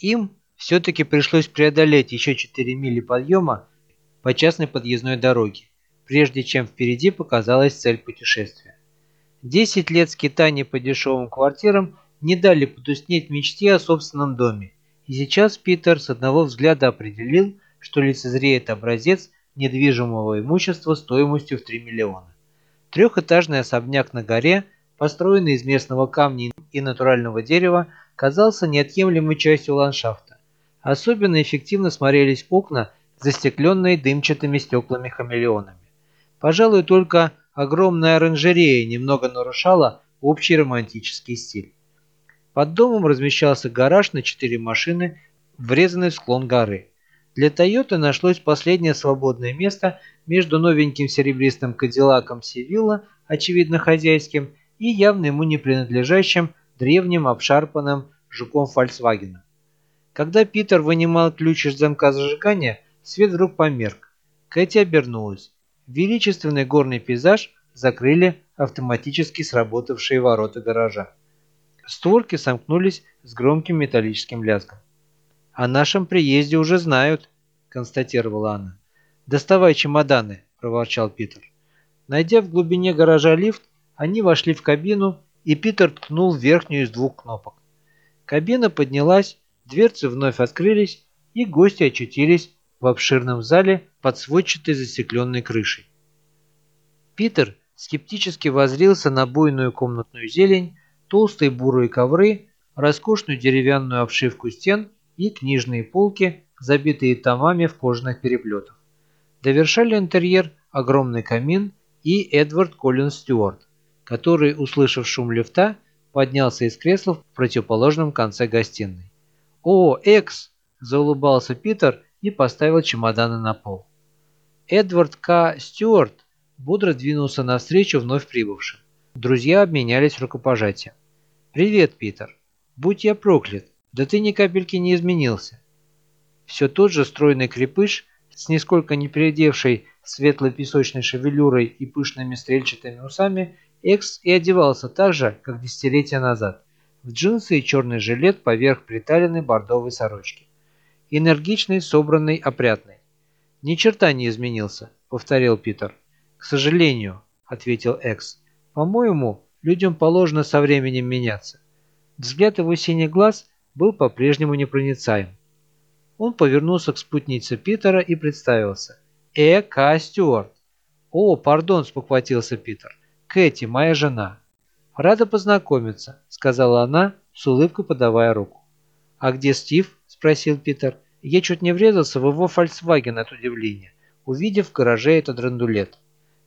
Им все-таки пришлось преодолеть еще 4 мили подъема по частной подъездной дороге, прежде чем впереди показалась цель путешествия. Десять лет скитаний по дешевым квартирам не дали потуснеть мечте о собственном доме, и сейчас Питер с одного взгляда определил, что лицезреет образец недвижимого имущества стоимостью в 3 миллиона. Трехэтажный особняк на горе, построенный из местного камня и натурального дерева, казался неотъемлемой частью ландшафта. Особенно эффективно смотрелись окна, застекленные дымчатыми стеклами-хамелеонами. Пожалуй, только огромная оранжерея немного нарушала общий романтический стиль. Под домом размещался гараж на четыре машины, врезанный в склон горы. Для Тойоты нашлось последнее свободное место между новеньким серебристым Кадиллаком Севилла, очевидно хозяйским, и явно ему не принадлежащим древним обшарпанным жуком Фольксвагена. Когда Питер вынимал ключ из замка зажигания, свет вдруг померк. Кэти обернулась. Величественный горный пейзаж закрыли автоматически сработавшие ворота гаража. Створки сомкнулись с громким металлическим лязгом. «О нашем приезде уже знают», – констатировала она. «Доставай чемоданы», – проворчал Питер. Найдя в глубине гаража лифт, они вошли в кабину, и Питер ткнул верхнюю из двух кнопок. Кабина поднялась, дверцы вновь открылись, и гости очутились в обширном зале под сводчатой застекленной крышей. Питер скептически возрился на буйную комнатную зелень, толстые бурые ковры, роскошную деревянную обшивку стен и книжные полки, забитые томами в кожаных переплетах. Довершали интерьер огромный камин и Эдвард Коллин Стюарт, который, услышав шум лифта, поднялся из кресла в противоположном конце гостиной. «О, Экс!» – заулыбался Питер и поставил чемоданы на пол. Эдвард К. Стюарт бодро двинулся навстречу вновь прибывшим. Друзья обменялись рукопожатием. «Привет, Питер. Будь я проклят, да ты ни капельки не изменился». Все тот же стройный крепыш с нисколько не передевшей светло-песочной шевелюрой и пышными стрельчатыми усами Экс и одевался так же, как десятилетия назад, в джинсы и черный жилет поверх приталенной бордовой сорочки энергичный, собранный, опрятный. «Ни черта не изменился», — повторил Питер. «К сожалению», — ответил Экс. «По-моему, людям положено со временем меняться». Взгляд его синих глаз был по-прежнему непроницаем. Он повернулся к спутнице Питера и представился. «Э. К. Стюарт». «О, пардон», — спохватился Питер. «Кэти, моя жена». «Рада познакомиться», — сказала она, с улыбкой подавая руку. «А где Стив?» спросил Питер. Я чуть не врезался в его Volkswagen от удивления, увидев в гараже этот драндулет.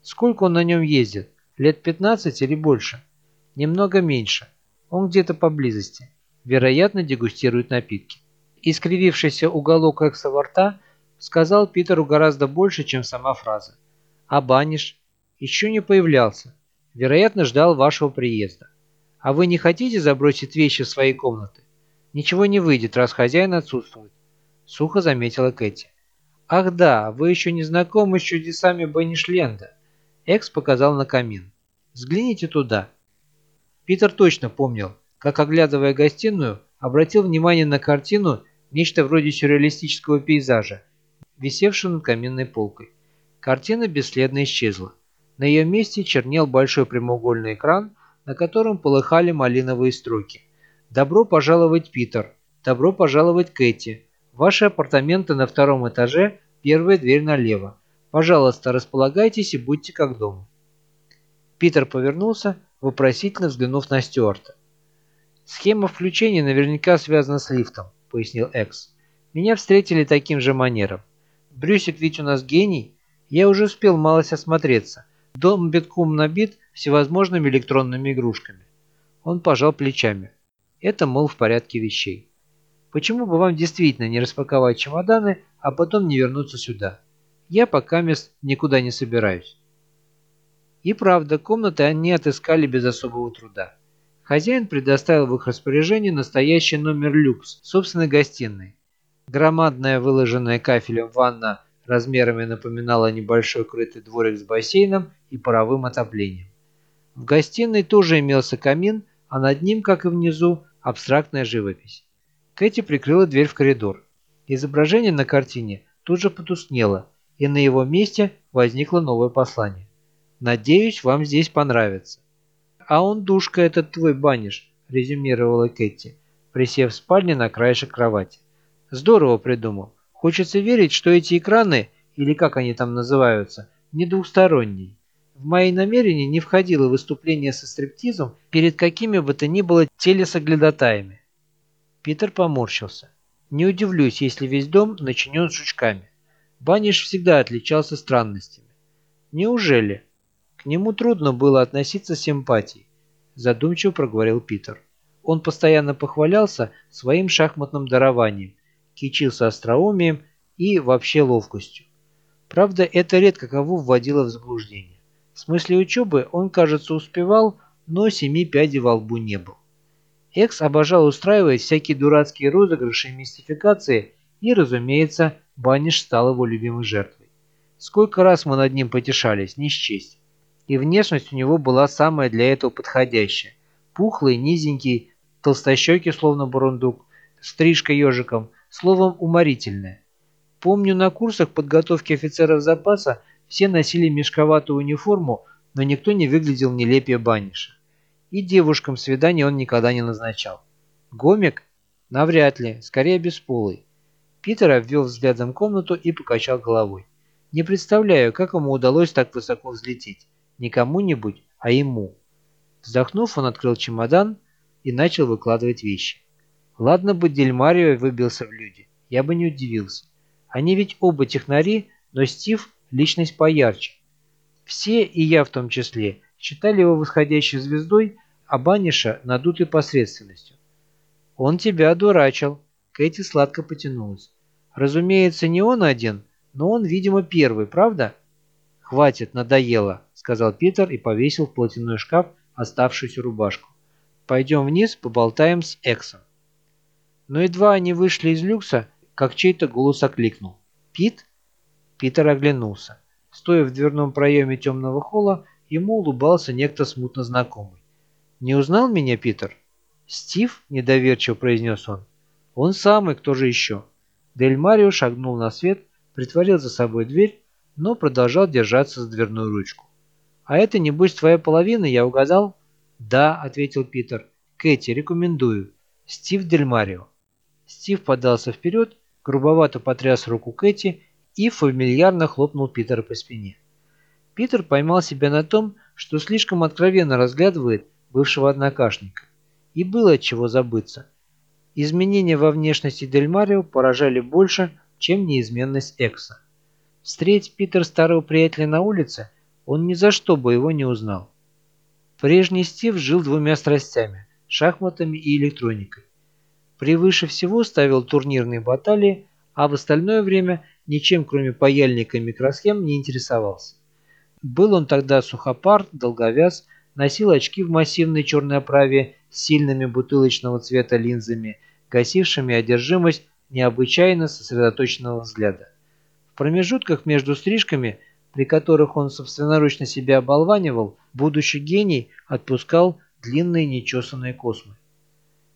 Сколько он на нем ездит? Лет 15 или больше? Немного меньше. Он где-то поблизости. Вероятно, дегустирует напитки. Искривившийся уголок экса во рта сказал Питеру гораздо больше, чем сама фраза. А Баниш? Еще не появлялся. Вероятно, ждал вашего приезда. А вы не хотите забросить вещи в свои комнаты? Ничего не выйдет, раз хозяин отсутствует. Сухо заметила Кэти. Ах да, вы еще не знакомы с чудесами Банишленда. Экс показал на камин. Взгляните туда. Питер точно помнил, как, оглядывая гостиную, обратил внимание на картину, нечто вроде сюрреалистического пейзажа, висевшую над каминной полкой. Картина бесследно исчезла. На ее месте чернел большой прямоугольный экран, на котором полыхали малиновые строки. «Добро пожаловать, Питер! Добро пожаловать, Кэти! Ваши апартаменты на втором этаже, первая дверь налево. Пожалуйста, располагайтесь и будьте как дома». Питер повернулся, вопросительно взглянув на Стюарта. «Схема включения наверняка связана с лифтом», — пояснил Экс. «Меня встретили таким же манером. Брюсик ведь у нас гений. Я уже успел малость осмотреться. Дом битком набит всевозможными электронными игрушками». Он пожал плечами. Это, мол, в порядке вещей. Почему бы вам действительно не распаковать чемоданы, а потом не вернуться сюда? Я пока мест никуда не собираюсь. И правда, комнаты они отыскали без особого труда. Хозяин предоставил в их распоряжение настоящий номер люкс собственной гостиной. Громадная выложенная кафелем ванна размерами напоминала небольшой крытый дворик с бассейном и паровым отоплением. В гостиной тоже имелся камин, а над ним, как и внизу, абстрактная живопись. Кэти прикрыла дверь в коридор. Изображение на картине тут же потускнело, и на его месте возникло новое послание. «Надеюсь, вам здесь понравится». «А он душка этот твой баниш», – резюмировала Кэти, присев в спальне на краешек кровати. «Здорово придумал. Хочется верить, что эти экраны, или как они там называются, не двухсторонние. В мои намерения не входило выступление со стриптизом перед какими бы то ни было телесоглядатаями. Питер поморщился. Не удивлюсь, если весь дом начинен жучками. Баниш всегда отличался странностями. Неужели? К нему трудно было относиться с симпатией, задумчиво проговорил Питер. Он постоянно похвалялся своим шахматным дарованием, кичился остроумием и вообще ловкостью. Правда, это редко кого вводило в заблуждение. В смысле учебы он, кажется, успевал, но семи пядей во лбу не был. Экс обожал устраивать всякие дурацкие розыгрыши и мистификации, и, разумеется, Баниш стал его любимой жертвой. Сколько раз мы над ним потешались, не счесть. И внешность у него была самая для этого подходящая. Пухлый, низенький, толстощекий, словно бурундук, стрижка ежиком, словом, уморительная. Помню, на курсах подготовки офицеров запаса все носили мешковатую униформу, но никто не выглядел нелепее Баниша. И девушкам свиданий он никогда не назначал. Гомик? Навряд ли, скорее бесполый. Питер обвел взглядом комнату и покачал головой. Не представляю, как ему удалось так высоко взлететь. Не кому-нибудь, а ему. Вздохнув, он открыл чемодан и начал выкладывать вещи. Ладно бы Дельмарио выбился в люди, я бы не удивился. Они ведь оба технари, но Стив – личность поярче. Все, и я в том числе, считали его восходящей звездой, а Баниша – надутой посредственностью. «Он тебя одурачил», – Кэти сладко потянулась. «Разумеется, не он один, но он, видимо, первый, правда?» «Хватит, надоело», – сказал Питер и повесил в платяной шкаф оставшуюся рубашку. «Пойдем вниз, поболтаем с Эксом». Но едва они вышли из люкса, как чей-то голос окликнул. «Пит?» Питер оглянулся. Стоя в дверном проеме темного холла, ему улыбался некто смутно знакомый. «Не узнал меня, Питер?» «Стив?» – недоверчиво произнес он. «Он самый, кто же еще?» Дель Марио шагнул на свет, притворил за собой дверь, но продолжал держаться за дверную ручку. «А это, небось, твоя половина, я угадал?» «Да», – ответил Питер. «Кэти, рекомендую. Стив Дель Марио». Стив подался вперед грубовато потряс руку Кэти и фамильярно хлопнул Питера по спине. Питер поймал себя на том, что слишком откровенно разглядывает бывшего однокашника. И было от чего забыться. Изменения во внешности Дель Марио поражали больше, чем неизменность Экса. Встреть Питер старого приятеля на улице, он ни за что бы его не узнал. Прежний Стив жил двумя страстями – шахматами и электроникой превыше всего ставил турнирные баталии, а в остальное время ничем кроме паяльника и микросхем не интересовался. Был он тогда сухопар, долговяз, носил очки в массивной черной оправе с сильными бутылочного цвета линзами, гасившими одержимость необычайно сосредоточенного взгляда. В промежутках между стрижками, при которых он собственноручно себя оболванивал, будущий гений отпускал длинные нечесанные космы.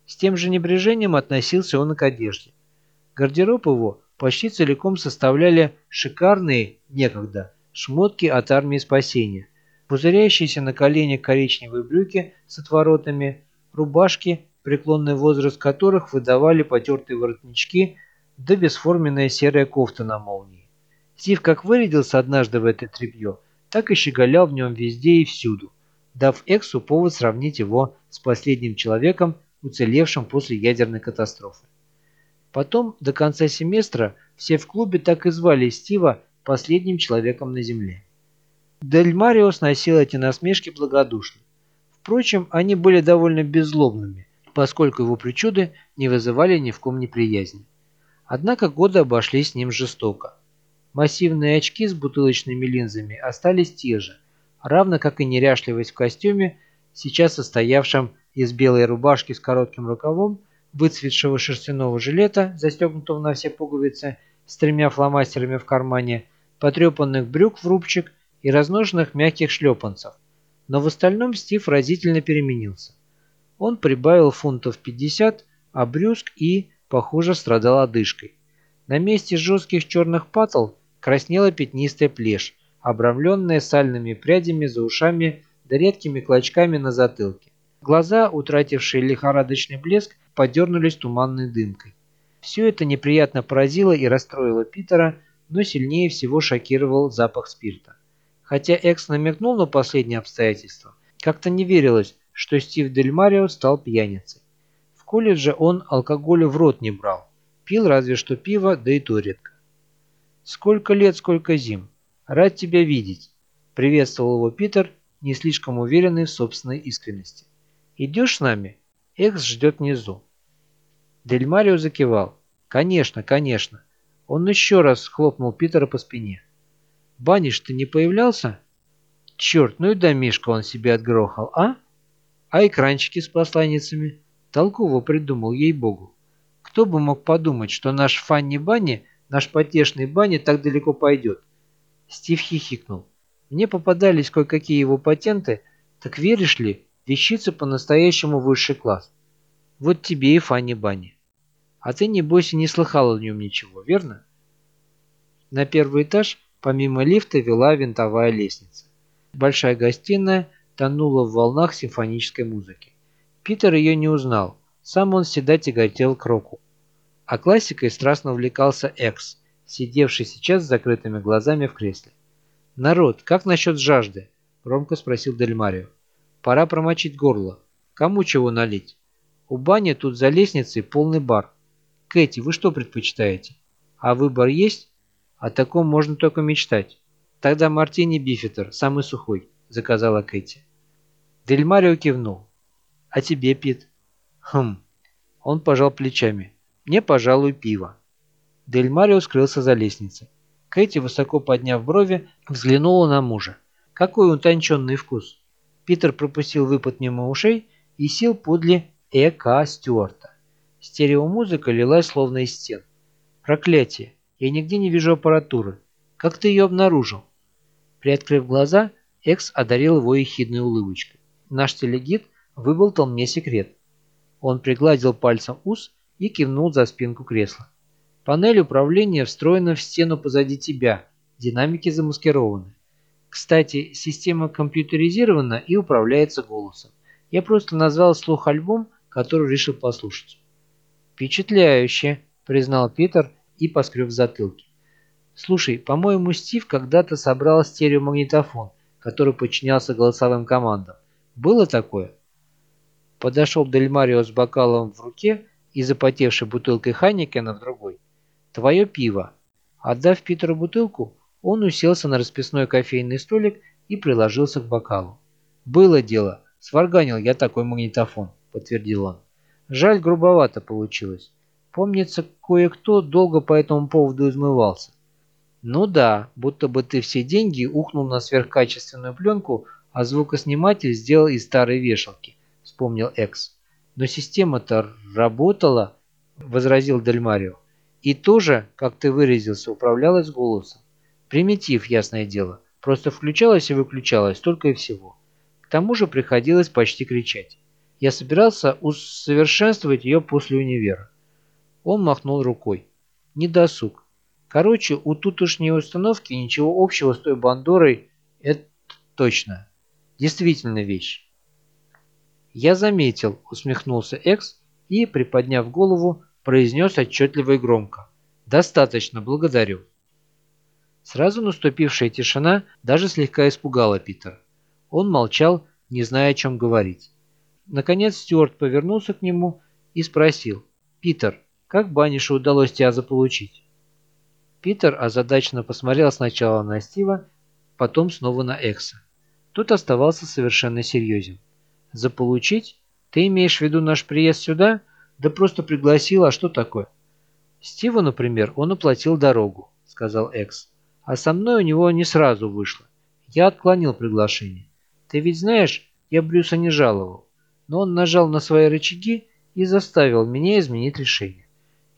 С тем же небрежением относился он и к одежде. Гардероб его почти целиком составляли шикарные, некогда, шмотки от армии спасения, пузырящиеся на коленях коричневые брюки с отворотами, рубашки, преклонный возраст которых выдавали потертые воротнички да бесформенная серая кофта на молнии. Стив как вырядился однажды в это тряпье, так и щеголял в нем везде и всюду, дав Эксу повод сравнить его с последним человеком, уцелевшим после ядерной катастрофы. Потом, до конца семестра, все в клубе так и звали Стива последним человеком на Земле. Дель Марио сносил эти насмешки благодушно. Впрочем, они были довольно беззлобными, поскольку его причуды не вызывали ни в ком неприязни. Однако годы обошлись с ним жестоко. Массивные очки с бутылочными линзами остались те же, равно как и неряшливость в костюме, сейчас состоявшем из белой рубашки с коротким рукавом, выцветшего шерстяного жилета, застегнутого на все пуговицы, с тремя фломастерами в кармане, потрепанных брюк в рубчик и разношенных мягких шлепанцев. Но в остальном Стив разительно переменился. Он прибавил фунтов 50, а брюск и, похоже, страдал одышкой. На месте жестких черных патл краснела пятнистая плешь, обрамленная сальными прядями за ушами да редкими клочками на затылке. Глаза, утратившие лихорадочный блеск, подернулись туманной дымкой. Все это неприятно поразило и расстроило Питера, но сильнее всего шокировал запах спирта. Хотя Экс намекнул на последнее обстоятельство, как-то не верилось, что Стив Дель Марио стал пьяницей. В колледже он алкоголя в рот не брал, пил разве что пиво, да и то редко. «Сколько лет, сколько зим! Рад тебя видеть!» – приветствовал его Питер, не слишком уверенный в собственной искренности. «Идешь с нами? Экс ждет внизу». Дель Марио закивал. «Конечно, конечно». Он еще раз хлопнул Питера по спине. «Баниш, ты не появлялся?» «Черт, ну и домишко он себе отгрохал, а?» «А экранчики с посланницами?» Толково придумал, ей-богу. Кто бы мог подумать, что наш Фанни Банни Наш потешный Банни так далеко пойдет. Стив хихикнул. Мне попадались кое-какие его патенты, так веришь ли, вещица по-настоящему высший класс. Вот тебе и Фанни Банни. А ты, небось, и не слыхал о нем ничего, верно? На первый этаж, помимо лифта, вела винтовая лестница. Большая гостиная тонула в волнах симфонической музыки. Питер ее не узнал, сам он всегда тяготел к року. А классикой страстно увлекался Экс, сидевший сейчас с закрытыми глазами в кресле. «Народ, как насчет жажды?» – громко спросил Дель Марио. «Пора промочить горло. Кому чего налить? У бани тут за лестницей полный бар. Кэти, вы что предпочитаете? А выбор есть? О таком можно только мечтать. Тогда мартини бифитер, самый сухой», – заказала Кэти. Дель Марио кивнул. «А тебе, Пит?» «Хм». Он пожал плечами. Мне, пожалуй, пиво. Дель Марио скрылся за лестницей. Кэти, высоко подняв брови, взглянула на мужа. Какой утонченный вкус. Питер пропустил выпад мимо ушей и сел подле Э.К. Стюарта. Стереомузыка лилась словно из стен. Проклятие! Я нигде не вижу аппаратуры. Как ты ее обнаружил? Приоткрыв глаза, Экс одарил его ехидной улыбочкой. Наш телегид выболтал мне секрет. Он пригладил пальцем ус и кивнул за спинку кресла. Панель управления встроена в стену позади тебя, динамики замаскированы. Кстати, система компьютеризирована и управляется голосом. Я просто назвал слух альбом, который решил послушать. «Впечатляюще», — признал Питер и поскреб затылки. «Слушай, по-моему, Стив когда-то собрал стереомагнитофон, который подчинялся голосовым командам. Было такое?» Подошел Дель Марио с бокалом в руке и запотевшей бутылкой Хайникена в другой. «Твое пиво». Отдав Питеру бутылку, он уселся на расписной кофейный столик и приложился к бокалу. «Было дело. Сварганил я такой магнитофон», — подтвердил он. «Жаль, грубовато получилось. Помнится, кое-кто долго по этому поводу измывался. «Ну да, будто бы ты все деньги ухнул на сверхкачественную пленку, а звукосниматель сделал из старой вешалки», — вспомнил Экс. «Но система-то работала», — возразил Дельмарио. «И тоже, как ты выразился, управлялась голосом. Примитив, ясное дело. Просто включалась и выключалась, только и всего. К тому же приходилось почти кричать. Я собирался усовершенствовать ее после универа». Он махнул рукой. «Не досуг. Короче, у тутошней установки ничего общего с той бандорой, это точно. Действительно вещь. «Я заметил», — усмехнулся Экс и, приподняв голову, произнес отчетливо и громко. «Достаточно, благодарю». Сразу наступившая тишина даже слегка испугала Питера. Он молчал, не зная, о чем говорить. Наконец Стюарт повернулся к нему и спросил. «Питер, как Банишу удалось тебя заполучить?» Питер озадаченно посмотрел сначала на Стива, потом снова на Экса. Тот оставался совершенно серьезен. Заполучить? Ты имеешь в виду наш приезд сюда? Да просто пригласил, а что такое? Стиву, например, он оплатил дорогу, сказал Экс. А со мной у него не сразу вышло. Я отклонил приглашение. Ты ведь знаешь, я Брюса не жаловал. Но он нажал на свои рычаги и заставил меня изменить решение.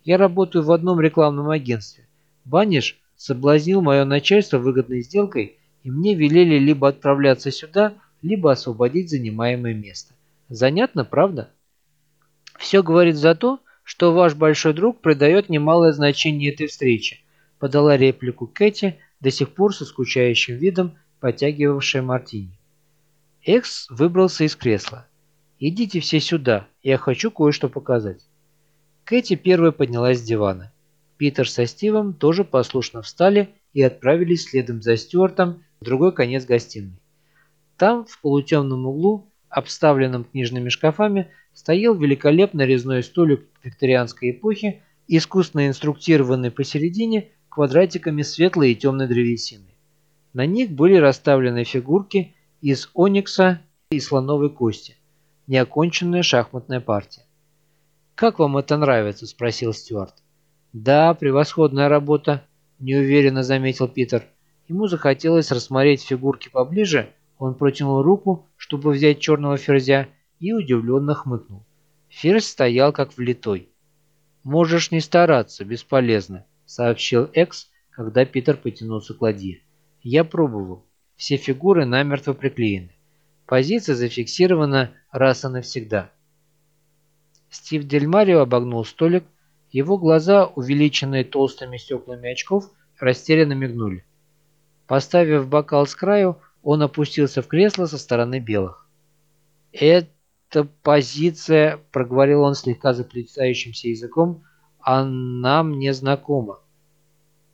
Я работаю в одном рекламном агентстве. Баниш соблазнил мое начальство выгодной сделкой, и мне велели либо отправляться сюда, либо освободить занимаемое место. Занятно, правда? Все говорит за то, что ваш большой друг придает немалое значение этой встрече», подала реплику Кэти, до сих пор со скучающим видом потягивавшая мартини. Экс выбрался из кресла. «Идите все сюда, я хочу кое-что показать». Кэти первой поднялась с дивана. Питер со Стивом тоже послушно встали и отправились следом за Стюартом в другой конец гостиной. Там, в полутемном углу, обставленном книжными шкафами, стоял великолепно резной столик викторианской эпохи, искусно инструктированный посередине квадратиками светлой и темной древесины. На них были расставлены фигурки из оникса и слоновой кости, неоконченная шахматная партия. «Как вам это нравится?» – спросил Стюарт. «Да, превосходная работа», – неуверенно заметил Питер. Ему захотелось рассмотреть фигурки поближе, он протянул руку, чтобы взять черного ферзя, и удивленно хмыкнул. Ферзь стоял как влитой. «Можешь не стараться, бесполезно», – сообщил Экс, когда Питер потянулся к ладье. «Я пробовал. Все фигуры намертво приклеены. Позиция зафиксирована раз и навсегда». Стив Дель Марио обогнул столик, его глаза, увеличенные толстыми стеклами очков, растерянно мигнули. Поставив бокал с краю, он опустился в кресло со стороны белых. «Эта позиция», — проговорил он слегка заплетающимся языком, — «она мне знакома».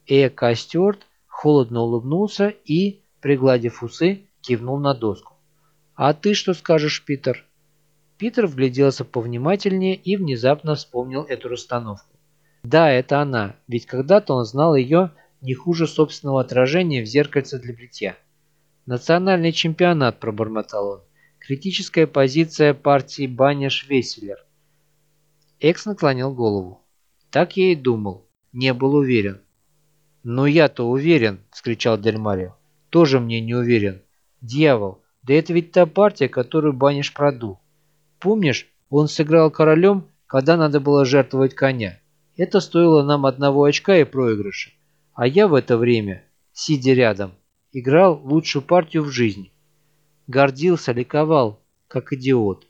Эка Стюарт холодно улыбнулся и, пригладив усы, кивнул на доску. «А ты что скажешь, Питер?» Питер вгляделся повнимательнее и внезапно вспомнил эту расстановку. Да, это она, ведь когда-то он знал ее не хуже собственного отражения в зеркальце для бритья. «Национальный чемпионат», – пробормотал он. «Критическая позиция партии Баня-Швесселер». Экс наклонил голову. «Так я и думал. Не был уверен». «Но я-то уверен», – вскричал Дель Марио. «Тоже мне не уверен. Дьявол, да это ведь та партия, которую Баниш продул. Помнишь, он сыграл королем, когда надо было жертвовать коня. Это стоило нам одного очка и проигрыша. А я в это время, сидя рядом, играл лучшую партию в жизни. Гордился, ликовал, как идиот.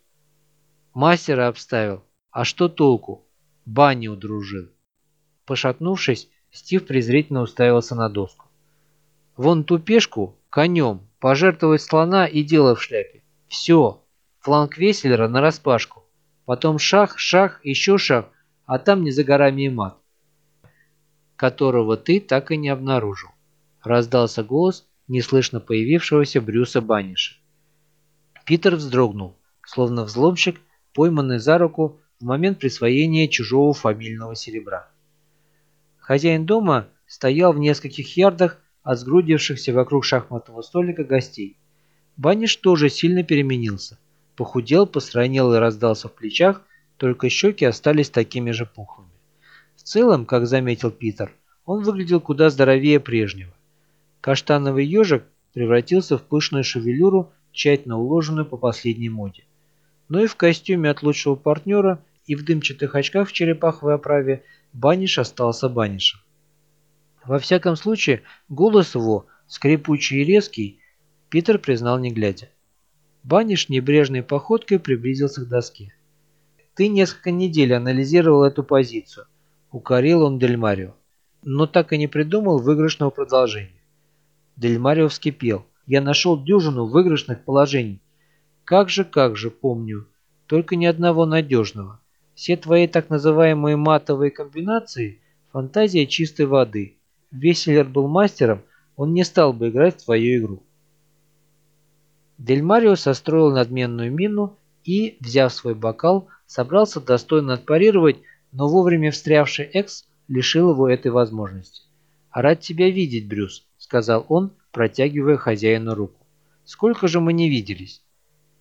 Мастера обставил. А что толку? Банни удружил. Пошатнувшись, Стив презрительно уставился на доску. Вон ту пешку конем, пожертвовать слона и дело в шляпе. Все, фланг Веселера нараспашку. Потом шах, шах, еще шах, а там не за горами и мат, которого ты так и не обнаружил. Раздался голос неслышно появившегося Брюса Баниша. Питер вздрогнул, словно взломщик, пойманный за руку в момент присвоения чужого фамильного серебра. Хозяин дома стоял в нескольких ярдах от сгрудившихся вокруг шахматного столика гостей. Баниш тоже сильно переменился похудел, постранел и раздался в плечах, только щеки остались такими же пухлыми. В целом, как заметил Питер, он выглядел куда здоровее прежнего. Каштановый ежик превратился в пышную шевелюру, тщательно уложенную по последней моде. Но и в костюме от лучшего партнера и в дымчатых очках в черепаховой оправе Баниш остался Банишем. Во всяком случае, голос его, скрипучий и резкий, Питер признал не глядя. Баниш небрежной походкой приблизился к доске. «Ты несколько недель анализировал эту позицию», — укорил он Дельмарио, но так и не придумал выигрышного продолжения. Дельмарио вскипел. «Я нашел дюжину выигрышных положений. Как же, как же, помню. Только ни одного надежного. Все твои так называемые матовые комбинации — фантазия чистой воды. Веселер был мастером, он не стал бы играть в твою игру. Дель Марио состроил надменную мину и, взяв свой бокал, собрался достойно отпарировать, но вовремя встрявший Экс лишил его этой возможности. «Рад тебя видеть, Брюс», — сказал он, протягивая хозяину руку. «Сколько же мы не виделись?»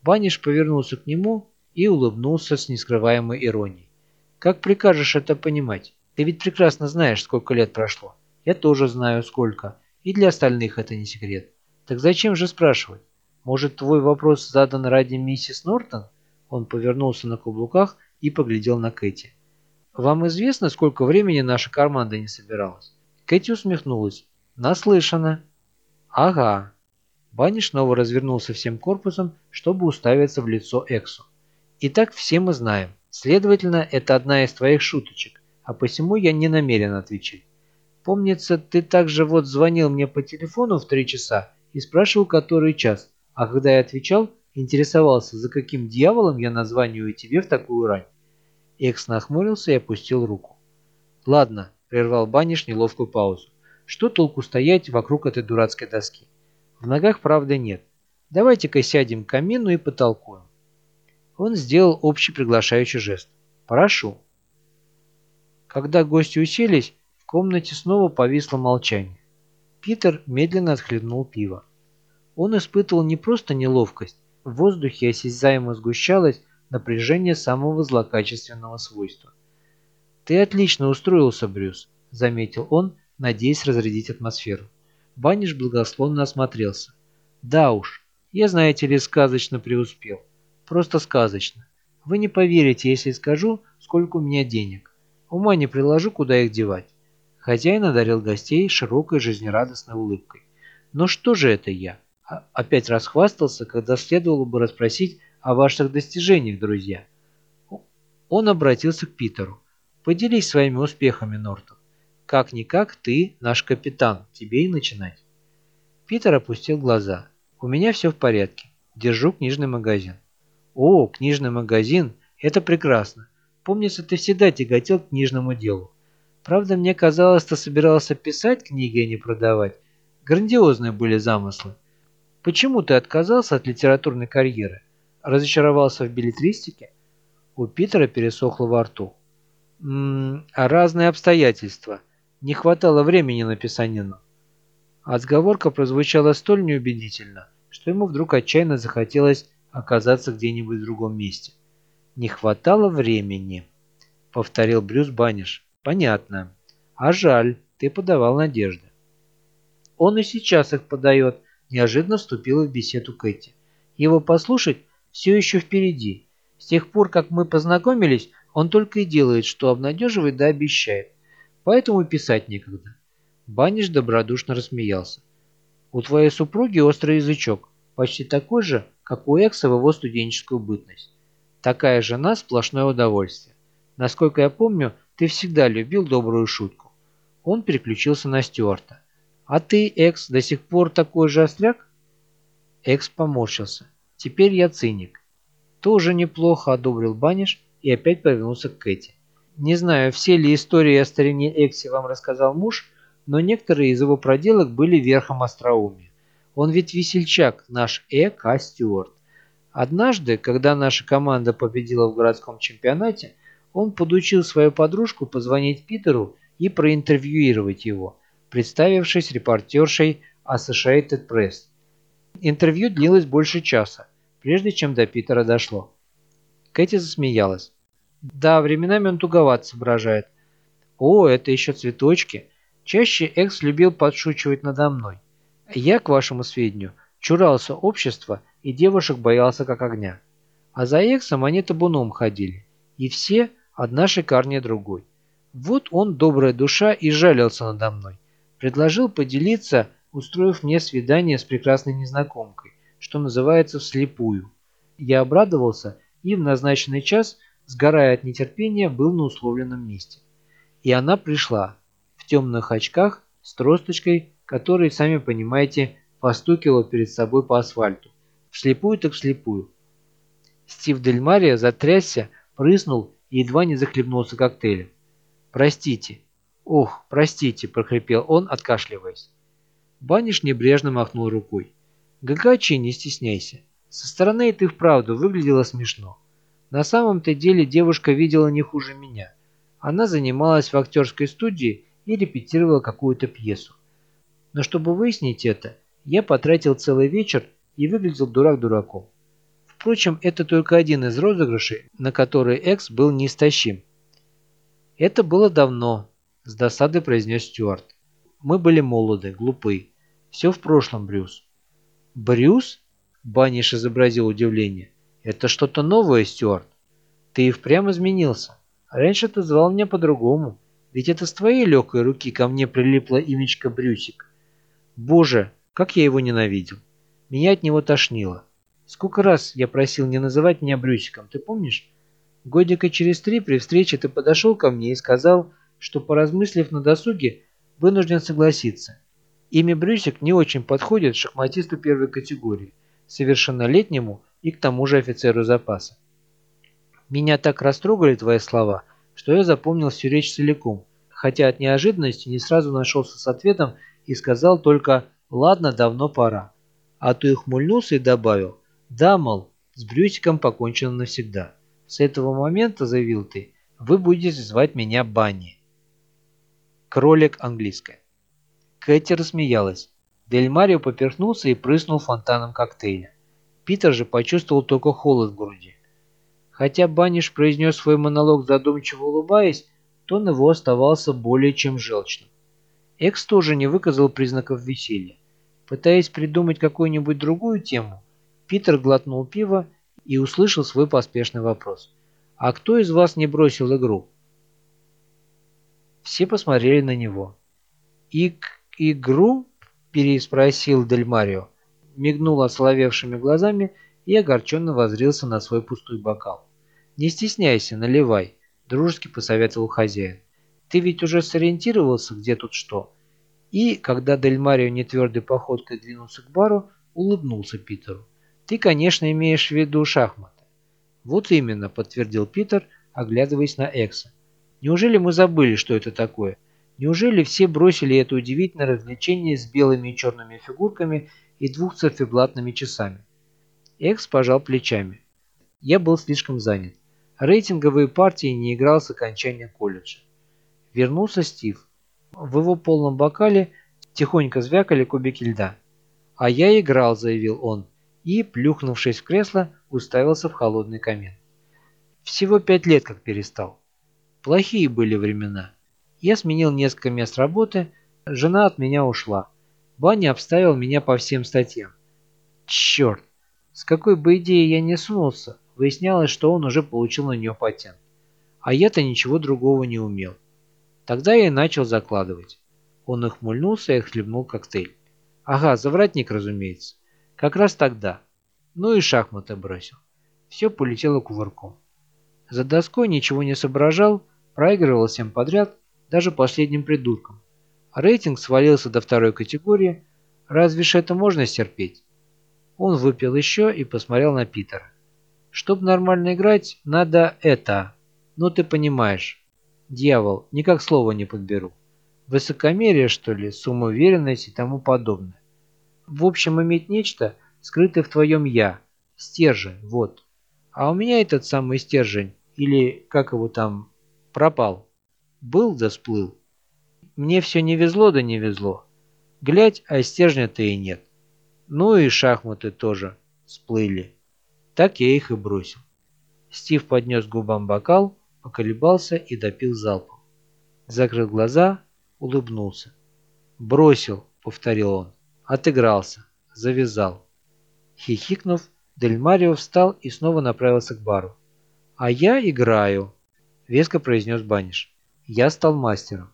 Баниш повернулся к нему и улыбнулся с нескрываемой иронией. «Как прикажешь это понимать? Ты ведь прекрасно знаешь, сколько лет прошло. Я тоже знаю, сколько. И для остальных это не секрет. Так зачем же спрашивать? Может, твой вопрос задан ради миссис Нортон?» Он повернулся на каблуках и поглядел на Кэти. «Вам известно, сколько времени наша команда не собиралась?» Кэти усмехнулась. «Наслышано». «Ага». Банни снова развернулся всем корпусом, чтобы уставиться в лицо Эксу. «Итак, все мы знаем. Следовательно, это одна из твоих шуточек, а посему я не намерен отвечать. Помнится, ты также вот звонил мне по телефону в три часа и спрашивал, который час, а когда я отвечал, интересовался, за каким дьяволом я названиваю тебе в такую рань. Экс нахмурился и опустил руку. «Ладно», — прервал Баниш неловкую паузу. «Что толку стоять вокруг этой дурацкой доски? В ногах правды нет. Давайте-ка сядем к камину и потолкуем». Он сделал общий приглашающий жест. «Прошу». Когда гости уселись, в комнате снова повисло молчание. Питер медленно отхлебнул пиво. Он испытывал не просто неловкость, в воздухе осязаемо сгущалось напряжение самого злокачественного свойства. «Ты отлично устроился, Брюс», — заметил он, надеясь разрядить атмосферу. Баниш благословно осмотрелся. «Да уж, я, знаете ли, сказочно преуспел. Просто сказочно. Вы не поверите, если скажу, сколько у меня денег. Ума не приложу, куда их девать. Хозяин одарил гостей широкой жизнерадостной улыбкой. Но что же это я? А, опять расхвастался, когда следовало бы расспросить о ваших достижениях, друзья. Он обратился к Питеру. Поделись своими успехами, Нортон. Как-никак ты наш капитан, тебе и начинать. Питер опустил глаза. У меня все в порядке. Держу книжный магазин. О, книжный магазин, это прекрасно. Помнится, ты всегда тяготел к книжному делу. Правда, мне казалось, ты собирался писать книги, а не продавать. Грандиозные были замыслы. Почему ты отказался от литературной карьеры? Разочаровался в билетристике? У Питера пересохло во рту. М -м, а разные обстоятельства. Не хватало времени на писанину. Отговорка прозвучала столь неубедительно, что ему вдруг отчаянно захотелось оказаться где-нибудь в другом месте. «Не хватало времени», — повторил Брюс Баниш. «Понятно. А жаль, ты подавал надежды». «Он и сейчас их подает», — неожиданно вступила в беседу Кэти. «Его послушать все еще впереди. С тех пор, как мы познакомились, он только и делает, что обнадеживает да обещает. Поэтому писать некогда». Баниш добродушно рассмеялся. «У твоей супруги острый язычок, почти такой же, как у Экса в его студенческую бытность. Такая жена – сплошное удовольствие. Насколько я помню, ты всегда любил добрую шутку. Он переключился на Стюарта. А ты, Экс, до сих пор такой же остряк? Экс поморщился. Теперь я циник. Тоже неплохо одобрил Баниш и опять повернулся к Кэти. Не знаю, все ли истории о старине Эксе вам рассказал муж, но некоторые из его проделок были верхом остроумия. Он ведь весельчак, наш Э. К. Стюарт. Однажды, когда наша команда победила в городском чемпионате, он подучил свою подружку позвонить Питеру и проинтервьюировать его, представившись репортершей Associated Press. Интервью длилось больше часа, прежде чем до Питера дошло. Кэти засмеялась. Да, временами он туговат соображает. О, это еще цветочки. Чаще Экс любил подшучивать надо мной. Я, к вашему сведению, чурался общества и девушек боялся как огня. А за Эксом они табуном ходили. И все одна шикарнее другой. Вот он, добрая душа, и жалился надо мной. Предложил поделиться, устроив мне свидание с прекрасной незнакомкой, что называется вслепую. Я обрадовался и в назначенный час, сгорая от нетерпения, был на условленном месте. И она пришла, в темных очках, с тросточкой, который, сами понимаете, постукивал перед собой по асфальту. Вслепую так вслепую. Стив Дель Мария затрясся, прыснул и едва не захлебнулся коктейлем. «Простите». «Ох, простите», – прохрипел он, откашливаясь. Баниш небрежно махнул рукой. «Гагачи, не стесняйся. Со стороны ты вправду выглядела смешно. На самом-то деле девушка видела не хуже меня. Она занималась в актерской студии и репетировала какую-то пьесу. Но чтобы выяснить это, я потратил целый вечер и выглядел дурак дураком. Впрочем, это только один из розыгрышей, на который Экс был неистощим. «Это было давно», – с досадой произнес Стюарт. «Мы были молоды, глупы. Все в прошлом, Брюс». «Брюс?» – Баниш изобразил удивление. «Это что-то новое, Стюарт. Ты и впрямь изменился. Раньше ты звал меня по-другому. Ведь это с твоей легкой руки ко мне прилипла имечко Брюсик. Боже, как я его ненавидел. Меня от него тошнило. Сколько раз я просил не называть меня Брюсиком, ты помнишь? Годика через три при встрече ты подошел ко мне и сказал, что, поразмыслив на досуге, вынужден согласиться. Имя Брюсик не очень подходит шахматисту первой категории, совершеннолетнему и к тому же офицеру запаса. Меня так растрогали твои слова, что я запомнил всю речь целиком, хотя от неожиданности не сразу нашелся с ответом и сказал только «Ладно, давно пора». А то и хмульнулся и добавил «Да, мол, с Брюсиком покончено навсегда». С этого момента, заявил ты, вы будете звать меня Банни. Кролик английская. Кэти рассмеялась. Дель Марио поперхнулся и прыснул фонтаном коктейля. Питер же почувствовал только холод в груди. Хотя Банниш произнес свой монолог задумчиво улыбаясь, тон его оставался более чем желчным. Экс тоже не выказал признаков веселья. Пытаясь придумать какую-нибудь другую тему, Питер глотнул пиво и услышал свой поспешный вопрос. «А кто из вас не бросил игру?» Все посмотрели на него. «Ик... игру?» – переспросил Дель Марио. Мигнул ословевшими глазами и огорченно возрился на свой пустой бокал. «Не стесняйся, наливай», – дружески посоветовал хозяин. «Ты ведь уже сориентировался, где тут что?» И, когда Дель Марио нетвердой походкой двинулся к бару, улыбнулся Питеру. Ты, конечно, имеешь в виду шахматы. Вот именно, подтвердил Питер, оглядываясь на Экса. Неужели мы забыли, что это такое? Неужели все бросили это удивительное развлечение с белыми и черными фигурками и двух циферблатными часами? Экс пожал плечами. Я был слишком занят. Рейтинговые партии не играл с окончания колледжа. Вернулся Стив. В его полном бокале тихонько звякали кубики льда. «А я играл», — заявил он и, плюхнувшись в кресло, уставился в холодный камин. Всего пять лет как перестал. Плохие были времена. Я сменил несколько мест работы, жена от меня ушла. Баня обставил меня по всем статьям. Черт, с какой бы идеей я не сунулся, выяснялось, что он уже получил на нее патент. А я-то ничего другого не умел. Тогда я и начал закладывать. Он ухмыльнулся и хлебнул коктейль. Ага, завратник, разумеется. Как раз тогда. Ну и шахматы бросил. Все полетело кувырком. За доской ничего не соображал, проигрывал всем подряд, даже последним придуркам. Рейтинг свалился до второй категории. Разве ж это можно стерпеть? Он выпил еще и посмотрел на Питера. Чтоб нормально играть, надо это. Ну ты понимаешь. Дьявол, никак слова не подберу. Высокомерие, что ли, самоуверенность и тому подобное. В общем, иметь нечто, скрытое в твоем «я». Стержень, вот. А у меня этот самый стержень, или как его там, пропал. Был да сплыл. Мне все не везло да не везло. Глядь, а стержня-то и нет. Ну и шахматы тоже сплыли. Так я их и бросил. Стив поднес губам бокал, поколебался и допил залпом. Закрыл глаза, улыбнулся. «Бросил», — повторил он. Отыгрался. Завязал. Хихикнув, Дель Марио встал и снова направился к бару. «А я играю», — веско произнес Баниш. «Я стал мастером».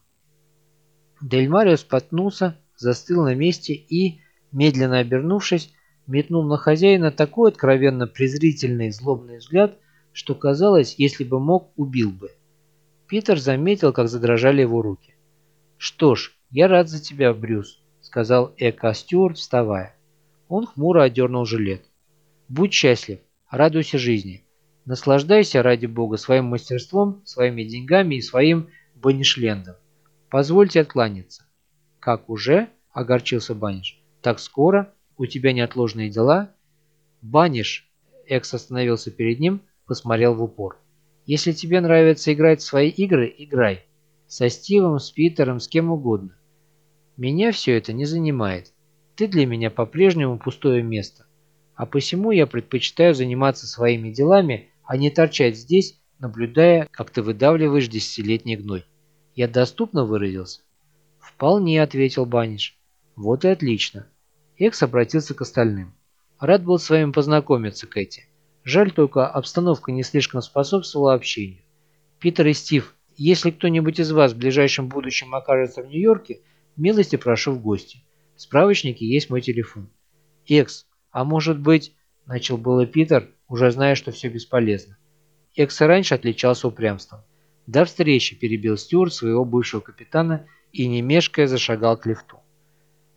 Дель Марио споткнулся, застыл на месте и, медленно обернувшись, метнул на хозяина такой откровенно презрительный злобный взгляд, что казалось, если бы мог, убил бы. Питер заметил, как задрожали его руки. «Что ж, я рад за тебя, Брюс сказал Эка Стюарт, вставая. Он хмуро одернул жилет. «Будь счастлив, радуйся жизни. Наслаждайся, ради бога, своим мастерством, своими деньгами и своим банишлендом. Позвольте откланяться». «Как уже?» – огорчился Баниш. «Так скоро? У тебя неотложные дела?» «Баниш!» – Экс остановился перед ним, посмотрел в упор. «Если тебе нравится играть в свои игры, играй. Со Стивом, с Питером, с кем угодно. Меня все это не занимает. Ты для меня по-прежнему пустое место. А посему я предпочитаю заниматься своими делами, а не торчать здесь, наблюдая, как ты выдавливаешь десятилетний гной. Я доступно выразился? Вполне, ответил Баниш. Вот и отлично. Экс обратился к остальным. Рад был с вами познакомиться, Кэти. Жаль только, обстановка не слишком способствовала общению. Питер и Стив, если кто-нибудь из вас в ближайшем будущем окажется в Нью-Йорке, Милости прошу в гости. В справочнике есть мой телефон. Экс, а может быть... Начал было Питер, уже зная, что все бесполезно. Экс раньше отличался упрямством. До встречи перебил Стюарт своего бывшего капитана и, не мешкая, зашагал к лифту.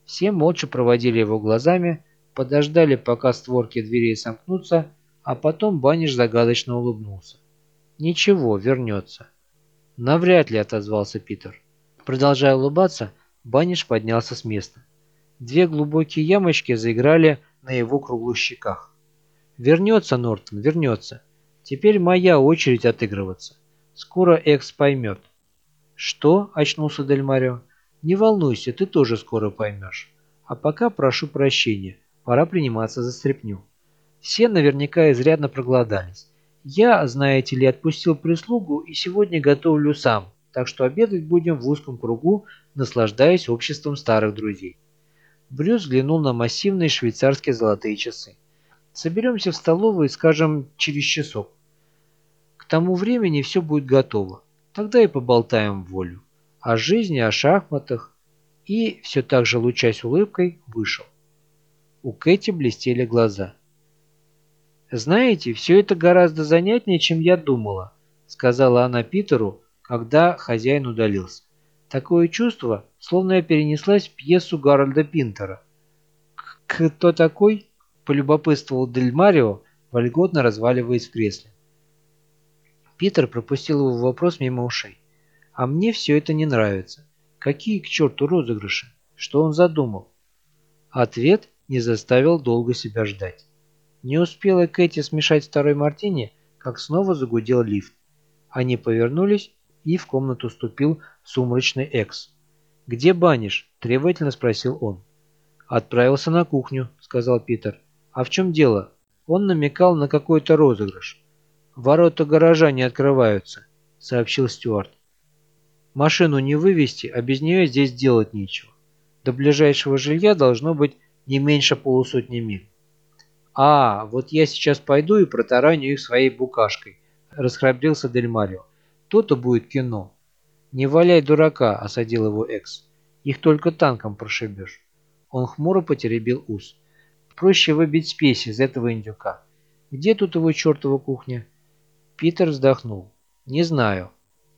Все молча проводили его глазами, подождали, пока створки дверей сомкнутся, а потом Баниш загадочно улыбнулся. «Ничего, вернется». «Навряд ли», — отозвался Питер. Продолжая улыбаться, Баниш поднялся с места. Две глубокие ямочки заиграли на его круглых щеках. «Вернется, Нортон, вернется. Теперь моя очередь отыгрываться. Скоро Экс поймет». «Что?» – очнулся Дель Марио. «Не волнуйся, ты тоже скоро поймешь. А пока прошу прощения, пора приниматься за стряпню. Все наверняка изрядно проголодались. Я, знаете ли, отпустил прислугу и сегодня готовлю сам, так что обедать будем в узком кругу, наслаждаясь обществом старых друзей». Брюс взглянул на массивные швейцарские золотые часы. «Соберемся в столовой, скажем, через часок. К тому времени все будет готово. Тогда и поболтаем в волю. О жизни, о шахматах. И, все так же лучась улыбкой, вышел. У Кэти блестели глаза. «Знаете, все это гораздо занятнее, чем я думала», сказала она Питеру, когда хозяин удалился. Такое чувство, словно я перенеслась в пьесу Гарольда Пинтера. «Кто такой?» – полюбопытствовал Дель Марио, вольготно разваливаясь в кресле. Питер пропустил его вопрос мимо ушей. «А мне все это не нравится. Какие к черту розыгрыши? Что он задумал?» Ответ не заставил долго себя ждать. Не успела Кэти смешать второй мартини, как снова загудел лифт. Они повернулись, и в комнату ступил сумрачный экс. «Где баниш?» – требовательно спросил он. «Отправился на кухню», – сказал Питер. «А в чем дело?» Он намекал на какой-то розыгрыш. «Ворота гаража не открываются», — сообщил Стюарт. «Машину не вывести, а без нее здесь делать нечего. До ближайшего жилья должно быть не меньше полусотни миль». «А, вот я сейчас пойду и протараню их своей букашкой», — расхрабрился Дель Марио. «То-то будет кино». «Не валяй дурака», — осадил его Экс. «Их только танком прошибешь». Он хмуро потеребил ус. «Проще выбить спесь из этого индюка. Где тут его чертова кухня?» Питер вздохнул. «Не знаю.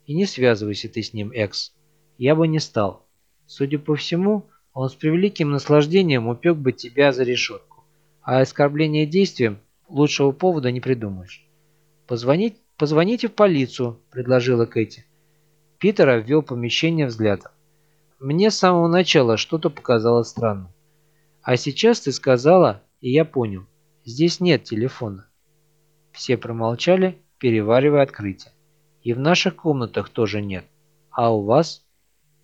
И не связывайся ты с ним, Экс. Я бы не стал. Судя по всему, он с превеликим наслаждением упек бы тебя за решетку. А оскорбление действием лучшего повода не придумаешь. Позвонить, позвоните в полицию», — предложила Кэти. Питер обвел помещение взглядом. «Мне с самого начала что-то показалось странным. А сейчас ты сказала, и я понял, здесь нет телефона». Все промолчали, переваривая открытие. И в наших комнатах тоже нет. А у вас?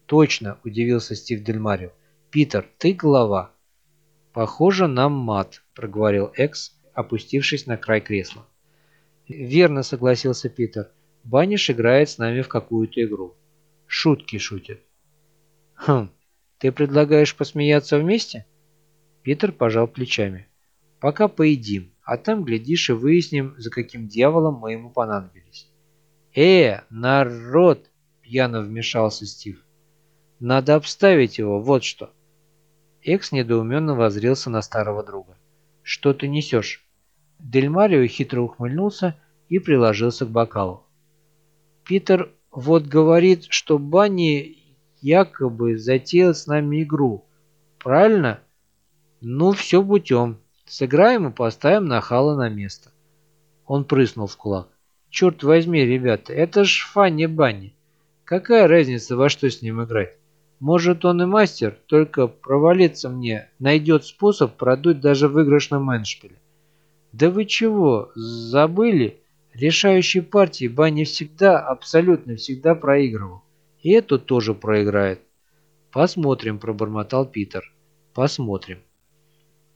Точно, удивился Стив Дельмарио. Питер, ты голова. Похоже, нам мат, проговорил Экс, опустившись на край кресла. Верно, согласился Питер. Баниш играет с нами в какую-то игру. Шутки шутит. Хм, ты предлагаешь посмеяться вместе? Питер пожал плечами. Пока поедим а там, глядишь, и выясним, за каким дьяволом мы ему понадобились. «Э, народ!» – пьяно вмешался Стив. «Надо обставить его, вот что!» Экс недоуменно возрился на старого друга. «Что ты несешь?» Дель Марио хитро ухмыльнулся и приложился к бокалу. «Питер вот говорит, что Банни якобы затеял с нами игру. Правильно? Ну, все путем. Сыграем и поставим нахала на место. Он прыснул в кулак. Черт возьми, ребята, это ж Фанни Банни. Какая разница, во что с ним играть? Может, он и мастер, только провалиться мне найдет способ продуть даже в выигрышном меншпиле. Да вы чего, забыли? Решающие партии Банни всегда, абсолютно всегда проигрывал. И эту тоже проиграет. Посмотрим, пробормотал Питер. Посмотрим.